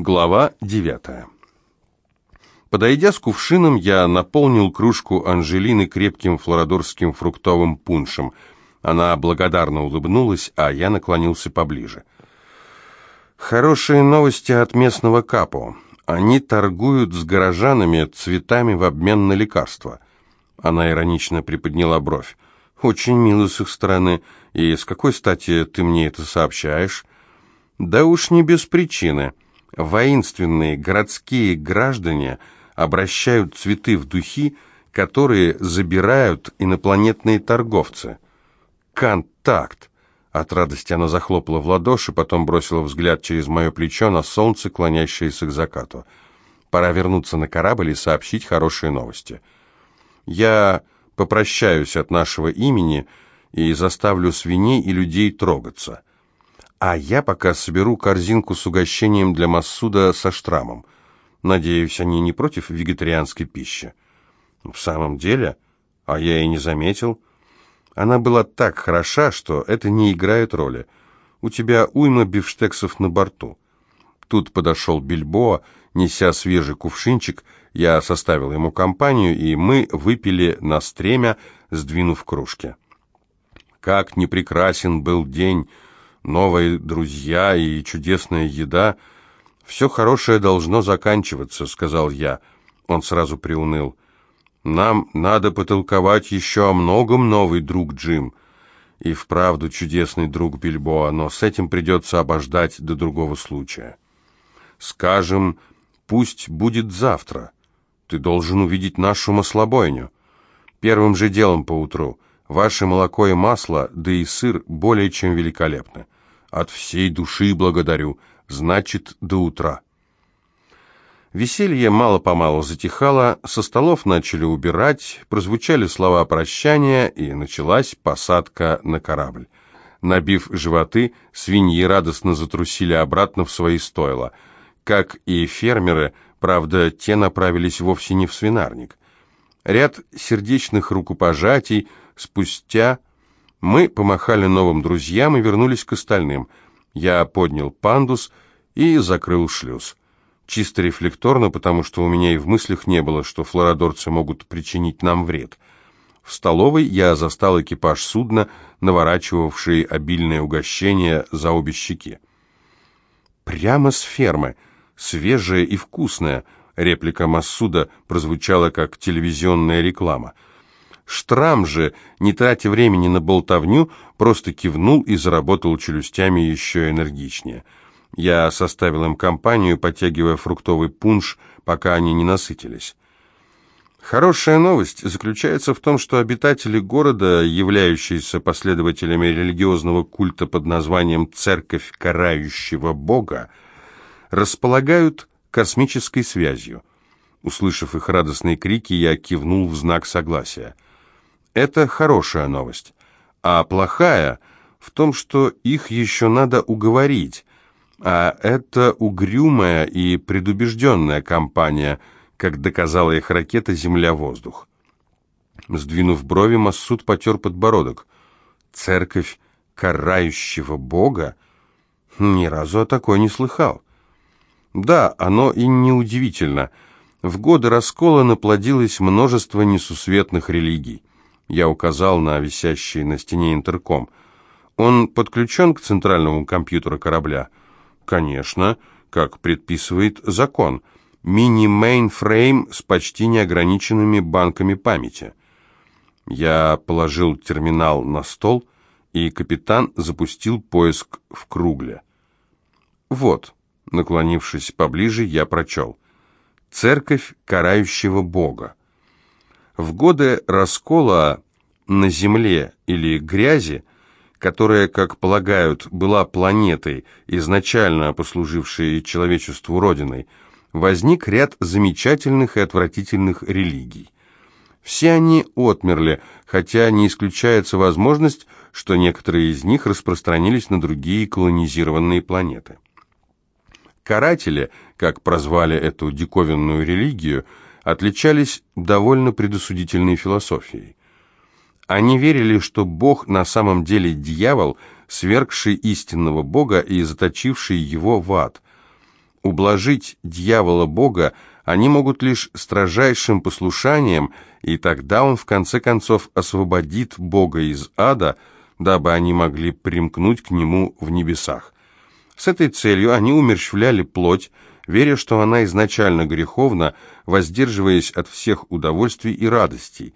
Глава 9. Подойдя с кувшином, я наполнил кружку Анжелины крепким флорадорским фруктовым пуншем. Она благодарно улыбнулась, а я наклонился поближе. Хорошие новости от местного капо. Они торгуют с горожанами цветами в обмен на лекарства. Она иронично приподняла бровь. Очень мило с их стороны. И с какой стати ты мне это сообщаешь? Да уж не без причины воинственные городские граждане обращают цветы в духи, которые забирают инопланетные торговцы. Контакт! От радости она захлопала в ладоши, потом бросила взгляд через мое плечо на солнце, клонящееся к закату. Пора вернуться на корабль и сообщить хорошие новости. Я попрощаюсь от нашего имени и заставлю свиней и людей трогаться. А я пока соберу корзинку с угощением для Массуда со штрамом. Надеюсь, они не против вегетарианской пищи. В самом деле, а я и не заметил. Она была так хороша, что это не играет роли. У тебя уйма бифштексов на борту. Тут подошел Бильбоа, неся свежий кувшинчик. Я составил ему компанию, и мы выпили на стремя, сдвинув кружки. Как непрекрасен был день, новые друзья и чудесная еда. Все хорошее должно заканчиваться, сказал я. Он сразу приуныл. Нам надо потолковать еще о многом, новый друг Джим. И вправду чудесный друг Бильбоа, но с этим придется обождать до другого случая. Скажем, пусть будет завтра. Ты должен увидеть нашу маслобойню. Первым же делом поутру. Ваше молоко и масло, да и сыр более чем великолепны. От всей души благодарю. Значит, до утра. Веселье мало-помалу затихало, со столов начали убирать, прозвучали слова прощания, и началась посадка на корабль. Набив животы, свиньи радостно затрусили обратно в свои стойла. Как и фермеры, правда, те направились вовсе не в свинарник. Ряд сердечных рукопожатий спустя мы помахали новым друзьям и вернулись к остальным. Я поднял пандус и закрыл шлюз. Чисто рефлекторно, потому что у меня и в мыслях не было, что флорадорцы могут причинить нам вред. В столовой я застал экипаж судна, наворачивавший обильное угощение за обе щеки. «Прямо с фермы, свежее и вкусное», — реплика Массуда прозвучала как телевизионная реклама — Штрам же, не тратя времени на болтовню, просто кивнул и заработал челюстями еще энергичнее. Я составил им компанию, подтягивая фруктовый пунш, пока они не насытились. Хорошая новость заключается в том, что обитатели города, являющиеся последователями религиозного культа под названием «Церковь карающего Бога», располагают космической связью. Услышав их радостные крики, я кивнул в знак согласия. Это хорошая новость. А плохая в том, что их еще надо уговорить. А это угрюмая и предубежденная компания, как доказала их ракета «Земля-воздух». Сдвинув брови, Массуд потер подбородок. «Церковь карающего Бога? Ни разу о такой не слыхал». Да, оно и неудивительно. В годы раскола наплодилось множество несусветных религий. Я указал на висящий на стене интерком. Он подключен к центральному компьютеру корабля? Конечно, как предписывает закон. Мини-мейнфрейм с почти неограниченными банками памяти. Я положил терминал на стол, и капитан запустил поиск в кругле. Вот, наклонившись поближе, я прочел. «Церковь карающего Бога». В годы раскола на Земле или грязи, которая, как полагают, была планетой, изначально послужившей человечеству родиной, возник ряд замечательных и отвратительных религий. Все они отмерли, хотя не исключается возможность, что некоторые из них распространились на другие колонизированные планеты. Каратели, как прозвали эту диковинную религию, отличались довольно предосудительной философией. Они верили, что Бог на самом деле дьявол, свергший истинного Бога и заточивший его в ад. Ублажить дьявола-бога они могут лишь строжайшим послушанием, и тогда он в конце концов освободит Бога из ада, дабы они могли примкнуть к нему в небесах. С этой целью они умерщвляли плоть, веря, что она изначально греховна, воздерживаясь от всех удовольствий и радостей.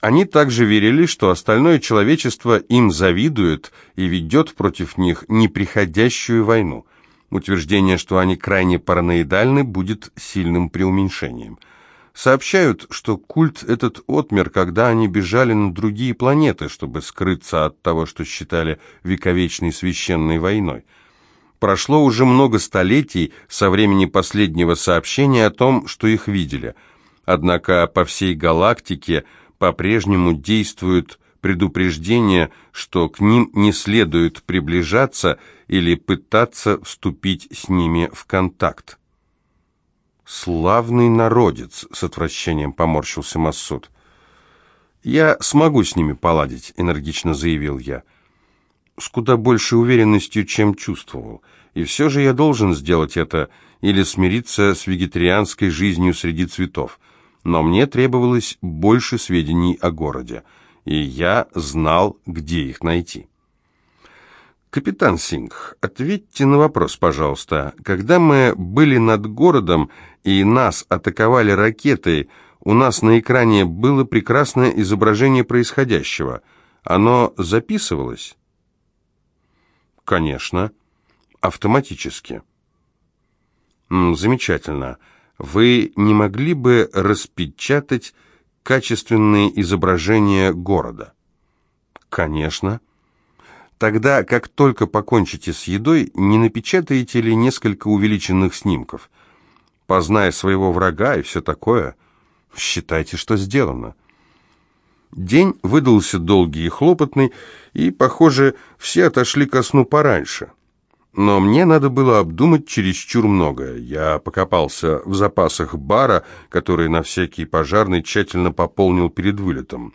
Они также верили, что остальное человечество им завидует и ведет против них неприходящую войну. Утверждение, что они крайне параноидальны, будет сильным преуменьшением. Сообщают, что культ этот отмер, когда они бежали на другие планеты, чтобы скрыться от того, что считали вековечной священной войной. Прошло уже много столетий со времени последнего сообщения о том, что их видели. Однако по всей галактике по-прежнему действуют предупреждение, что к ним не следует приближаться или пытаться вступить с ними в контакт. «Славный народец!» — с отвращением поморщился Массуд. «Я смогу с ними поладить», — энергично заявил я. «С куда большей уверенностью, чем чувствовал. И все же я должен сделать это или смириться с вегетарианской жизнью среди цветов. Но мне требовалось больше сведений о городе и я знал, где их найти. «Капитан Сингх, ответьте на вопрос, пожалуйста. Когда мы были над городом и нас атаковали ракетой, у нас на экране было прекрасное изображение происходящего. Оно записывалось?» «Конечно. Автоматически». «Замечательно. Вы не могли бы распечатать качественные изображения города? Конечно. Тогда, как только покончите с едой, не напечатаете ли несколько увеличенных снимков? Позная своего врага и все такое, считайте, что сделано. День выдался долгий и хлопотный, и, похоже, все отошли ко сну пораньше. Но мне надо было обдумать чересчур многое. Я покопался в запасах бара, который на всякий пожарный тщательно пополнил перед вылетом.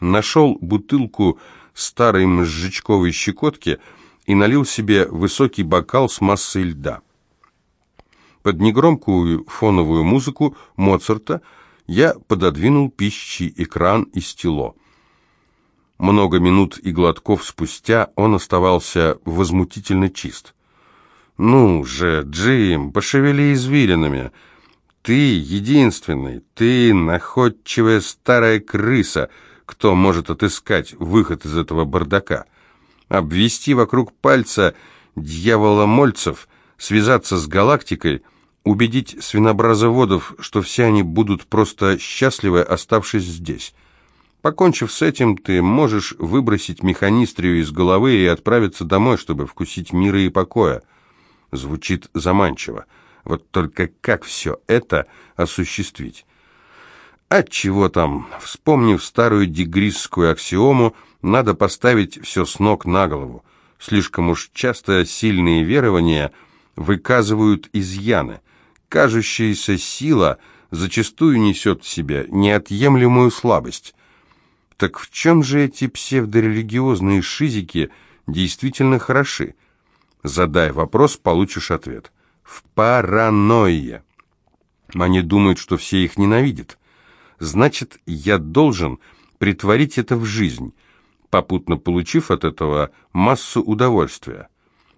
Нашел бутылку старой мозжечковой щекотки и налил себе высокий бокал с массой льда. Под негромкую фоновую музыку Моцарта я пододвинул пищий экран и стело. Много минут и глотков спустя он оставался возмутительно чист. «Ну же, Джим, пошевели извилинами. Ты единственный, ты находчивая старая крыса, кто может отыскать выход из этого бардака. Обвести вокруг пальца дьявола Мольцев, связаться с галактикой, убедить свинобразоводов, что все они будут просто счастливы, оставшись здесь». Покончив с этим, ты можешь выбросить механистрию из головы и отправиться домой, чтобы вкусить мира и покоя. Звучит заманчиво. Вот только как все это осуществить? От чего там, вспомнив старую дегрисскую аксиому, надо поставить все с ног на голову. Слишком уж часто сильные верования выказывают изъяны. Кажущаяся сила зачастую несет в себе неотъемлемую слабость. Так в чем же эти псевдорелигиозные шизики действительно хороши? Задай вопрос, получишь ответ. В паранойе. Они думают, что все их ненавидят. Значит, я должен притворить это в жизнь, попутно получив от этого массу удовольствия.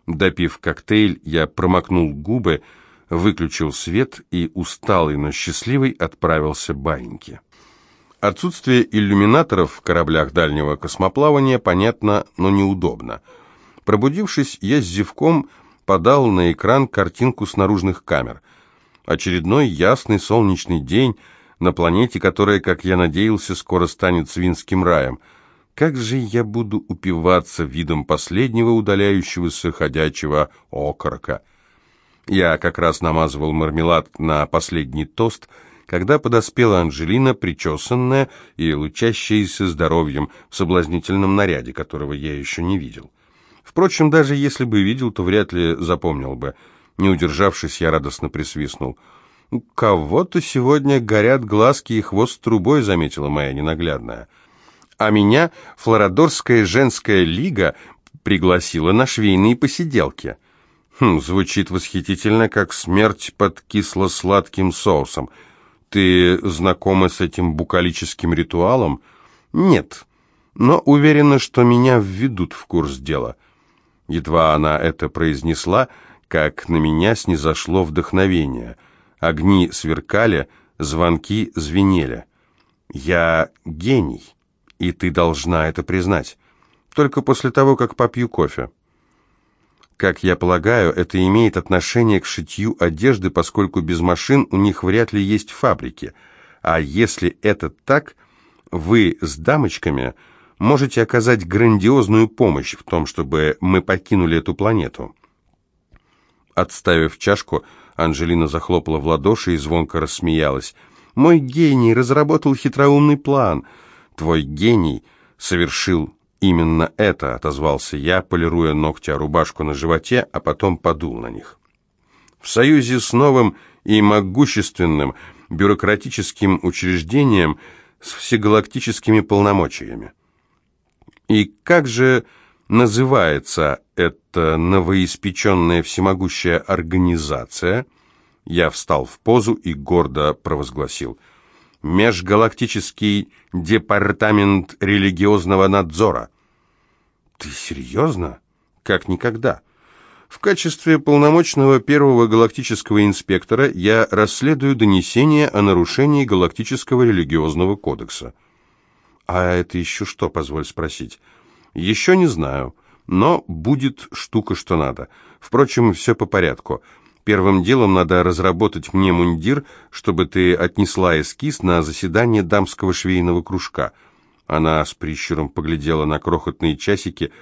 Допив коктейль, я промокнул губы, выключил свет и, усталый, но счастливый, отправился баньке. Отсутствие иллюминаторов в кораблях дальнего космоплавания понятно, но неудобно. Пробудившись, я с зевком подал на экран картинку с наружных камер. Очередной ясный солнечный день на планете, которая, как я надеялся, скоро станет свинским раем. Как же я буду упиваться видом последнего удаляющегося ходячего окорока. Я как раз намазывал мармелад на последний тост — когда подоспела Анжелина, причесанная и лучащаяся здоровьем в соблазнительном наряде, которого я еще не видел. Впрочем, даже если бы видел, то вряд ли запомнил бы. Не удержавшись, я радостно присвистнул. «У кого-то сегодня горят глазки и хвост трубой», — заметила моя ненаглядная. «А меня Флорадорская женская лига пригласила на швейные посиделки». Хм, звучит восхитительно, как смерть под кисло-сладким соусом. Ты знакома с этим букалическим ритуалом? Нет, но уверена, что меня введут в курс дела. Едва она это произнесла, как на меня снизошло вдохновение. Огни сверкали, звонки звенели. Я гений, и ты должна это признать. Только после того, как попью кофе. Как я полагаю, это имеет отношение к шитью одежды, поскольку без машин у них вряд ли есть фабрики. А если это так, вы с дамочками можете оказать грандиозную помощь в том, чтобы мы покинули эту планету. Отставив чашку, Анжелина захлопала в ладоши и звонко рассмеялась. «Мой гений разработал хитроумный план. Твой гений совершил именно это», — отозвался я, полируя ногти о рубашку на животе, а потом подул на них. В союзе с новым и могущественным бюрократическим учреждением с всегалактическими полномочиями. И как же называется эта новоиспеченная всемогущая организация? Я встал в позу и гордо провозгласил. Межгалактический департамент религиозного надзора. Ты серьезно? Как никогда. В качестве полномочного первого галактического инспектора я расследую донесение о нарушении галактического религиозного кодекса. «А это еще что, позволь спросить?» «Еще не знаю, но будет штука, что надо. Впрочем, все по порядку. Первым делом надо разработать мне мундир, чтобы ты отнесла эскиз на заседание дамского швейного кружка». Она с прищуром поглядела на крохотные часики,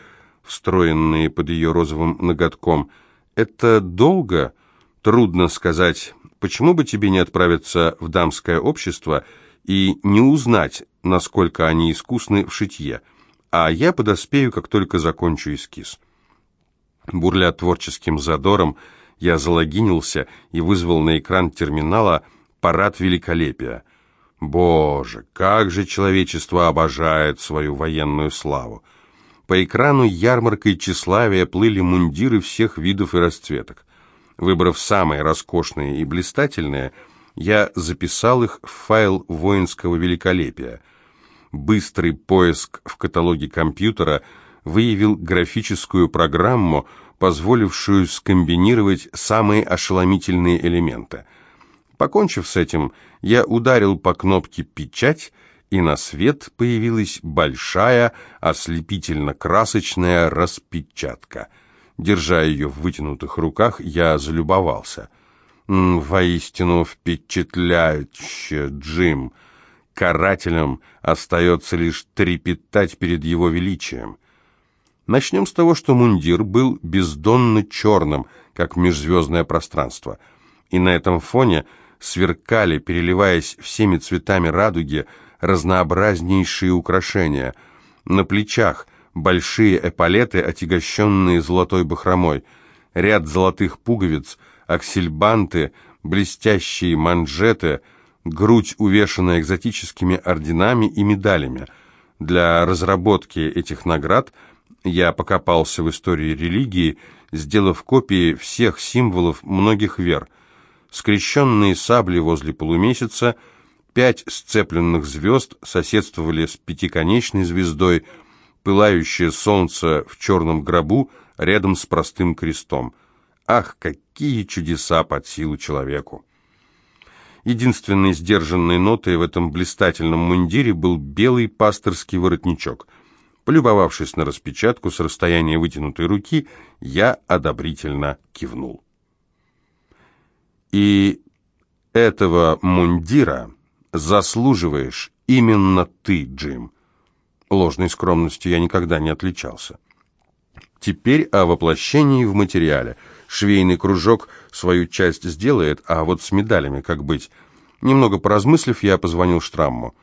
встроенные под ее розовым ноготком. «Это долго? Трудно сказать. Почему бы тебе не отправиться в дамское общество и не узнать, насколько они искусны в шитье, а я подоспею, как только закончу эскиз. Бурля творческим задором, я залогинился и вызвал на экран терминала парад великолепия. Боже, как же человечество обожает свою военную славу! По экрану ярмаркой тщеславия плыли мундиры всех видов и расцветок. Выбрав самые роскошные и блистательные, я записал их в файл воинского великолепия — быстрый поиск в каталоге компьютера выявил графическую программу, позволившую скомбинировать самые ошеломительные элементы. Покончив с этим, я ударил по кнопке «Печать», и на свет появилась большая, ослепительно-красочная распечатка. Держа ее в вытянутых руках, я залюбовался. «Воистину впечатляюще, Джим!» карателям остается лишь трепетать перед его величием. Начнем с того, что мундир был бездонно черным, как межзвездное пространство, и на этом фоне сверкали, переливаясь всеми цветами радуги, разнообразнейшие украшения. На плечах большие эполеты, отягощенные золотой бахромой, ряд золотых пуговиц, аксельбанты, блестящие манжеты — грудь увешана экзотическими орденами и медалями. Для разработки этих наград я покопался в истории религии, сделав копии всех символов многих вер. Скрещенные сабли возле полумесяца, пять сцепленных звезд соседствовали с пятиконечной звездой, пылающее солнце в черном гробу рядом с простым крестом. Ах, какие чудеса под силу человеку! Единственной сдержанной нотой в этом блистательном мундире был белый пасторский воротничок. Полюбовавшись на распечатку с расстояния вытянутой руки, я одобрительно кивнул. «И этого мундира заслуживаешь именно ты, Джим». Ложной скромностью я никогда не отличался. Теперь о воплощении в материале – Швейный кружок свою часть сделает, а вот с медалями как быть? Немного поразмыслив, я позвонил Штрамму.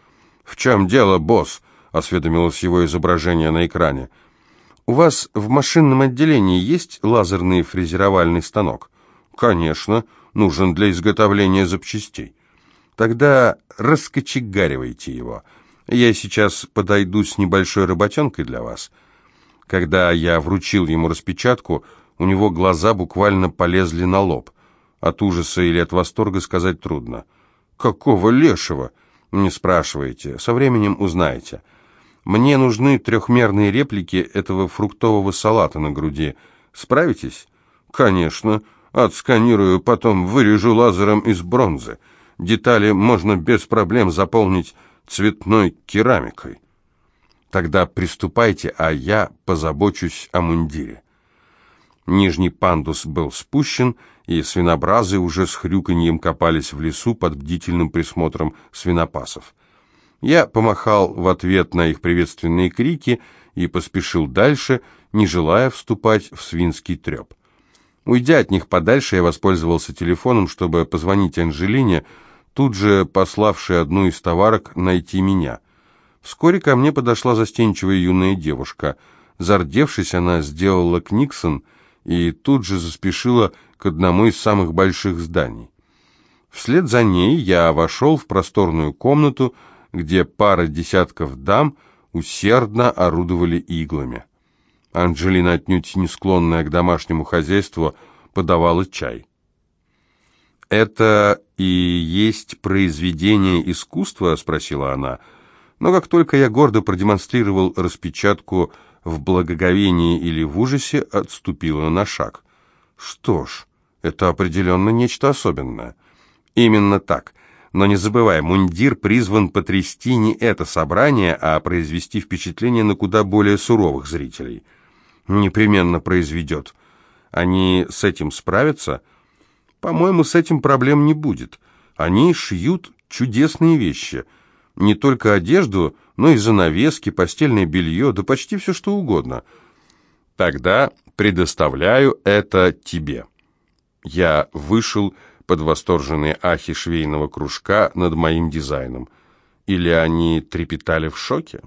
«В чем дело, босс?» — осведомилось его изображение на экране. «У вас в машинном отделении есть лазерный фрезеровальный станок?» «Конечно, нужен для изготовления запчастей». «Тогда раскочегаривайте его. Я сейчас подойду с небольшой работенкой для вас». Когда я вручил ему распечатку, У него глаза буквально полезли на лоб. От ужаса или от восторга сказать трудно. «Какого лешего?» «Не спрашивайте. Со временем узнаете. Мне нужны трехмерные реплики этого фруктового салата на груди. Справитесь?» «Конечно. Отсканирую, потом вырежу лазером из бронзы. Детали можно без проблем заполнить цветной керамикой». «Тогда приступайте, а я позабочусь о мундире». Нижний пандус был спущен, и свинобразы уже с хрюканьем копались в лесу под бдительным присмотром свинопасов. Я помахал в ответ на их приветственные крики и поспешил дальше, не желая вступать в свинский треп. Уйдя от них подальше, я воспользовался телефоном, чтобы позвонить Анжелине, тут же пославшей одну из товарок найти меня. Вскоре ко мне подошла застенчивая юная девушка. Зардевшись, она сделала книксон — и тут же заспешила к одному из самых больших зданий. Вслед за ней я вошел в просторную комнату, где пара десятков дам усердно орудовали иглами. Анджелина, отнюдь не склонная к домашнему хозяйству, подавала чай. «Это и есть произведение искусства?» — спросила она. Но как только я гордо продемонстрировал распечатку в благоговении или в ужасе отступила на шаг. Что ж, это определенно нечто особенное. Именно так. Но не забывай, мундир призван потрясти не это собрание, а произвести впечатление на куда более суровых зрителей. Непременно произведет. Они с этим справятся? По-моему, с этим проблем не будет. Они шьют чудесные вещи — не только одежду, но и занавески, постельное белье, да почти все что угодно. Тогда предоставляю это тебе. Я вышел под восторженные ахи швейного кружка над моим дизайном. Или они трепетали в шоке?